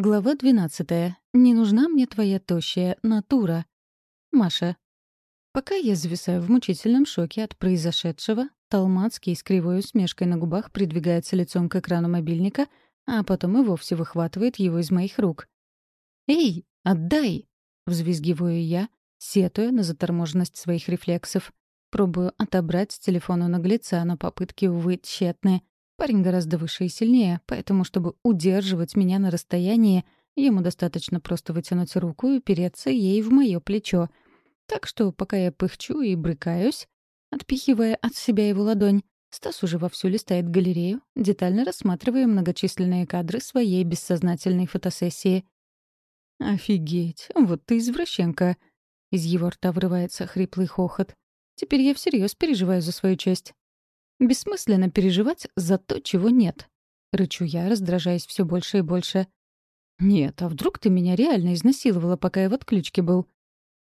Глава 12. Не нужна мне твоя тощая натура. Маша. Пока я зависаю в мучительном шоке от произошедшего, Талмацкий с кривой усмешкой на губах придвигается лицом к экрану мобильника, а потом и вовсе выхватывает его из моих рук. «Эй, отдай!» — взвизгиваю я, сетуя на заторможенность своих рефлексов. Пробую отобрать с телефона наглеца, но попытки, увы, тщетны. Парень гораздо выше и сильнее, поэтому, чтобы удерживать меня на расстоянии, ему достаточно просто вытянуть руку и переться ей в мое плечо. Так что, пока я пыхчу и брыкаюсь, отпихивая от себя его ладонь, Стас уже вовсю листает галерею, детально рассматривая многочисленные кадры своей бессознательной фотосессии. «Офигеть, вот ты извращенка!» Из его рта вырывается хриплый хохот. «Теперь я всерьез переживаю за свою честь. Бессмысленно переживать за то, чего нет. Рычу я, раздражаясь все больше и больше. «Нет, а вдруг ты меня реально изнасиловала, пока я в отключке был?»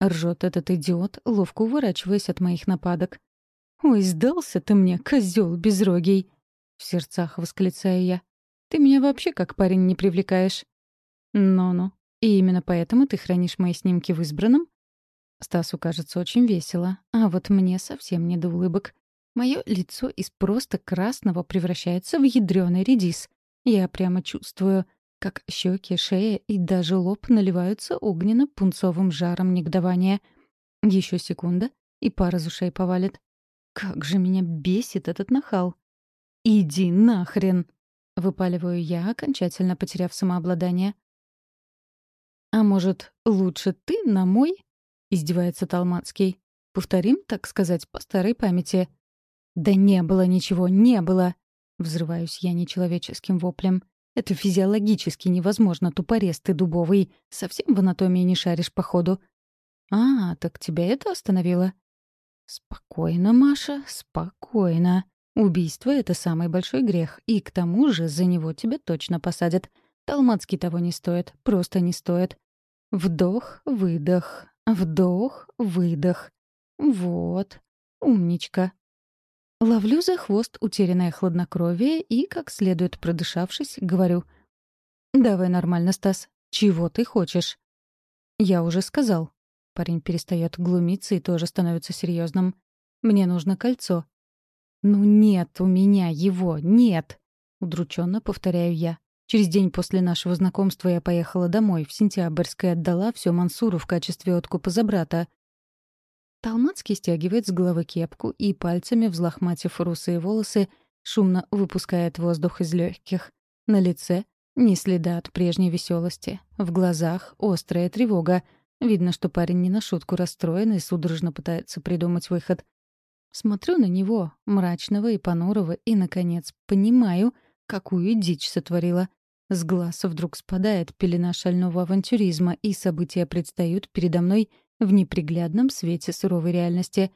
Ржет этот идиот, ловко уворачиваясь от моих нападок. «Ой, сдался ты мне, козел безрогий!» В сердцах восклицаю я. «Ты меня вообще как парень не привлекаешь». «Ну-ну, и именно поэтому ты хранишь мои снимки в избранном?» Стасу кажется очень весело, а вот мне совсем не до улыбок. Мое лицо из просто красного превращается в ядреный редис. Я прямо чувствую, как щеки, шея и даже лоб наливаются огненно-пунцовым жаром негодования. Еще секунда, и пара из ушей повалит. Как же меня бесит этот нахал. «Иди нахрен!» — выпаливаю я, окончательно потеряв самообладание. «А может, лучше ты на мой?» — издевается Талмацкий. «Повторим, так сказать, по старой памяти. «Да не было ничего, не было!» Взрываюсь я нечеловеческим воплем. «Это физиологически невозможно, тупорез ты дубовый. Совсем в анатомии не шаришь, походу». «А, так тебя это остановило?» «Спокойно, Маша, спокойно. Убийство — это самый большой грех, и к тому же за него тебя точно посадят. Талмацкий того не стоит, просто не стоит. Вдох, выдох, вдох, выдох. Вот, умничка, Ловлю за хвост утерянное хладнокровие и, как следует продышавшись, говорю. «Давай нормально, Стас. Чего ты хочешь?» «Я уже сказал». Парень перестает глумиться и тоже становится серьезным. «Мне нужно кольцо». «Ну нет у меня его, нет!» Удрученно повторяю я. Через день после нашего знакомства я поехала домой, в Сентябрьской отдала все Мансуру в качестве откупа за брата. Талмацкий стягивает с головы кепку и, пальцами взлохматив русые волосы, шумно выпускает воздух из легких. На лице — ни следа от прежней веселости. В глазах — острая тревога. Видно, что парень не на шутку расстроен и судорожно пытается придумать выход. Смотрю на него, мрачного и понурого, и, наконец, понимаю, какую дичь сотворила. С глаз вдруг спадает пелена шального авантюризма, и события предстают передо мной — в неприглядном свете суровой реальности.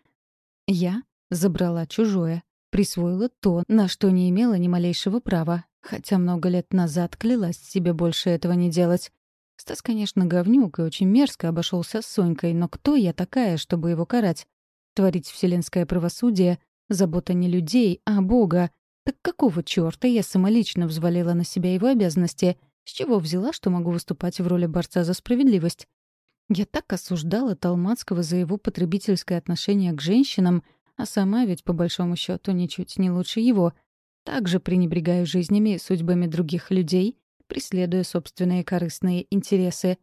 Я забрала чужое, присвоила то, на что не имела ни малейшего права, хотя много лет назад клялась себе больше этого не делать. Стас, конечно, говнюк и очень мерзко обошелся с Сонькой, но кто я такая, чтобы его карать? Творить вселенское правосудие — забота не людей, а Бога. Так какого чёрта я самолично взвалила на себя его обязанности? С чего взяла, что могу выступать в роли борца за справедливость? Я так осуждала Талмацкого за его потребительское отношение к женщинам, а сама ведь, по большому счету, ничуть не лучше его. Также пренебрегаю жизнями и судьбами других людей, преследуя собственные корыстные интересы.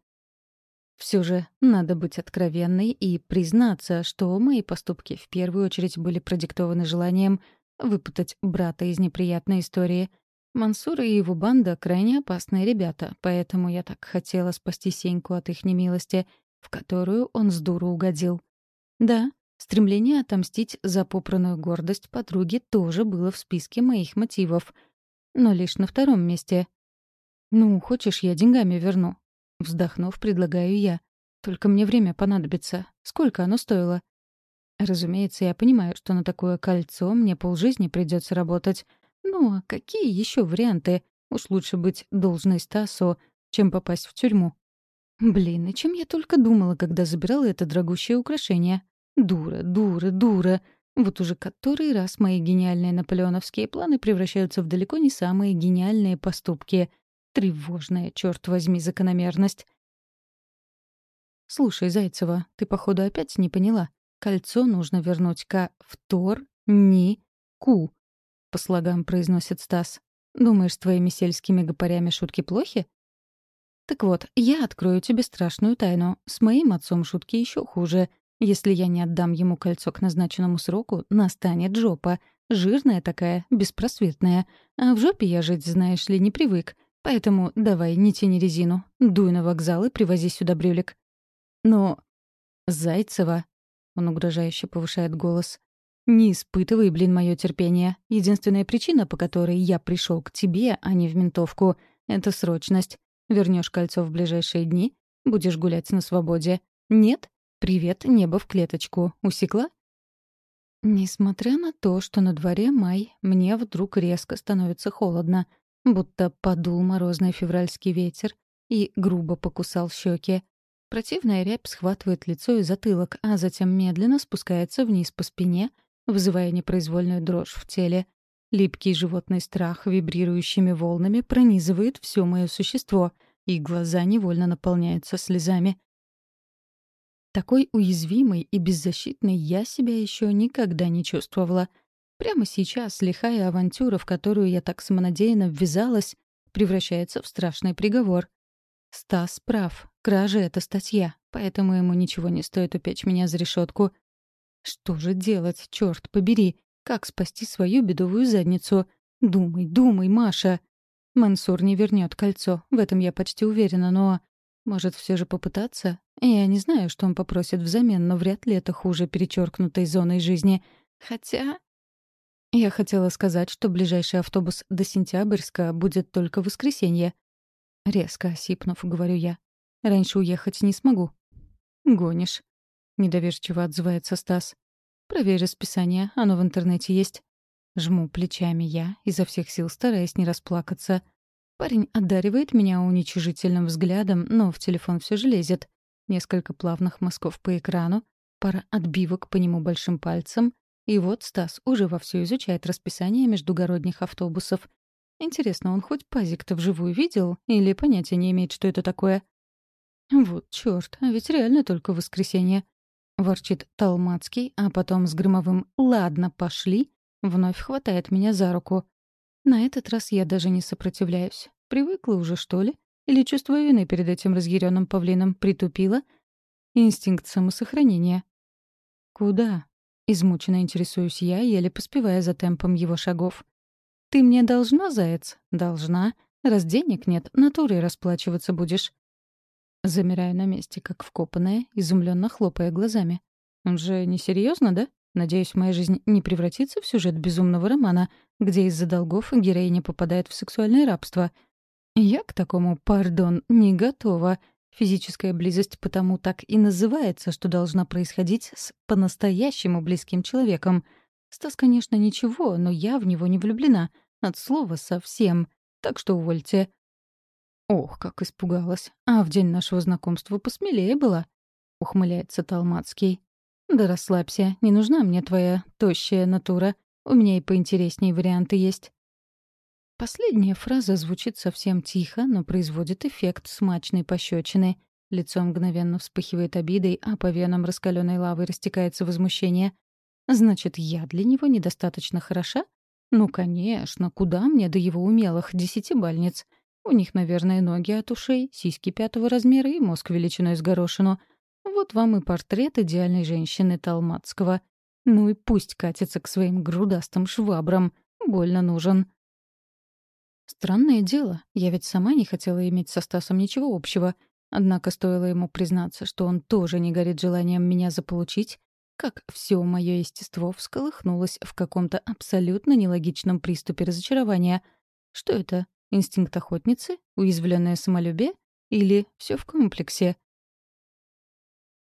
Все же надо быть откровенной и признаться, что мои поступки в первую очередь были продиктованы желанием выпутать брата из неприятной истории. Мансур и его банда — крайне опасные ребята, поэтому я так хотела спасти Сеньку от их немилости, в которую он с дуру угодил. Да, стремление отомстить за попранную гордость подруги тоже было в списке моих мотивов. Но лишь на втором месте. «Ну, хочешь, я деньгами верну?» Вздохнув, предлагаю я. «Только мне время понадобится. Сколько оно стоило?» Разумеется, я понимаю, что на такое кольцо мне полжизни придется работать — ну, а какие еще варианты? Уж лучше быть должной Стасу, чем попасть в тюрьму. Блин, и чем я только думала, когда забирала это дорогущее украшение. Дура, дура, дура. Вот уже который раз мои гениальные наполеоновские планы превращаются в далеко не самые гениальные поступки. Тревожная, черт возьми, закономерность. «Слушай, Зайцева, ты, походу, опять не поняла. Кольцо нужно вернуть к втор-ни-ку», — по слогам произносит Стас. «Думаешь, с твоими сельскими гопарями шутки плохи?» «Так вот, я открою тебе страшную тайну. С моим отцом шутки еще хуже. Если я не отдам ему кольцо к назначенному сроку, настанет жопа. Жирная такая, беспросветная. А в жопе я жить, знаешь ли, не привык. Поэтому давай, не тяни резину. Дуй на вокзал и привози сюда брюлик. Но... Зайцева... Он угрожающе повышает голос. «Не испытывай, блин, мое терпение. Единственная причина, по которой я пришел к тебе, а не в ментовку, — это срочность. Вернешь кольцо в ближайшие дни, будешь гулять на свободе. Нет? Привет, небо в клеточку. Усекла?» Несмотря на то, что на дворе май, мне вдруг резко становится холодно будто подул морозный февральский ветер и грубо покусал щеки. Противная рябь схватывает лицо и затылок, а затем медленно спускается вниз по спине, вызывая непроизвольную дрожь в теле. Липкий животный страх вибрирующими волнами пронизывает все мое существо, и глаза невольно наполняются слезами. Такой уязвимой и беззащитной я себя еще никогда не чувствовала — Прямо сейчас лихая авантюра, в которую я так самонадеянно ввязалась, превращается в страшный приговор. Стас прав. Кража — это статья, поэтому ему ничего не стоит упечь меня за решетку. Что же делать, черт побери? Как спасти свою бедовую задницу? Думай, думай, Маша. Мансур не вернет кольцо, в этом я почти уверена, но... Может, все же попытаться? Я не знаю, что он попросит взамен, но вряд ли это хуже перечеркнутой зоной жизни. Хотя... Я хотела сказать, что ближайший автобус до Сентябрьска будет только в воскресенье. Резко осипнув, говорю я. Раньше уехать не смогу. Гонишь. Недоверчиво отзывается Стас. Проверь расписание, оно в интернете есть. Жму плечами я, изо всех сил стараясь не расплакаться. Парень одаривает меня уничижительным взглядом, но в телефон все же лезет. Несколько плавных мазков по экрану, пара отбивок по нему большим пальцем, и вот Стас уже вовсю изучает расписание междугородних автобусов. Интересно, он хоть пазик-то вживую видел или понятия не имеет, что это такое? Вот чёрт, а ведь реально только воскресенье. Ворчит Талмацкий, а потом с громовым «Ладно, пошли» вновь хватает меня за руку. На этот раз я даже не сопротивляюсь. Привыкла уже, что ли? Или чувство вины перед этим разъяренным павлином притупило? Инстинкт самосохранения. «Куда?» Измученно интересуюсь я, еле поспевая за темпом его шагов. «Ты мне должна, заяц?» «Должна. Раз денег нет, натурой расплачиваться будешь». Замираю на месте, как вкопанная, изумленно хлопая глазами. «Он же несерьезно, да? Надеюсь, моя жизнь не превратится в сюжет безумного романа, где из-за долгов героиня попадает в сексуальное рабство. Я к такому, пардон, не готова». Физическая близость потому так и называется, что должна происходить с по-настоящему близким человеком. Стас, конечно, ничего, но я в него не влюблена. От слова совсем. Так что увольте. Ох, как испугалась. А в день нашего знакомства посмелее была. Ухмыляется Талмацкий. Да расслабься, не нужна мне твоя тощая натура. У меня и поинтереснее варианты есть. Последняя фраза звучит совсем тихо, но производит эффект смачной пощечины. Лицо мгновенно вспыхивает обидой, а по венам раскаленной лавы растекается возмущение. «Значит, я для него недостаточно хороша? Ну, конечно, куда мне до его умелых десятибальниц? У них, наверное, ноги от ушей, сиськи пятого размера и мозг величиной с горошину. Вот вам и портрет идеальной женщины Талмацкого. Ну и пусть катится к своим грудастым швабрам. Больно нужен». Странное дело, я ведь сама не хотела иметь со Стасом ничего общего. Однако стоило ему признаться, что он тоже не горит желанием меня заполучить, как все мое естество всколыхнулось в каком-то абсолютно нелогичном приступе разочарования. Что это? Инстинкт охотницы? Уязвленное самолюбие? Или все в комплексе?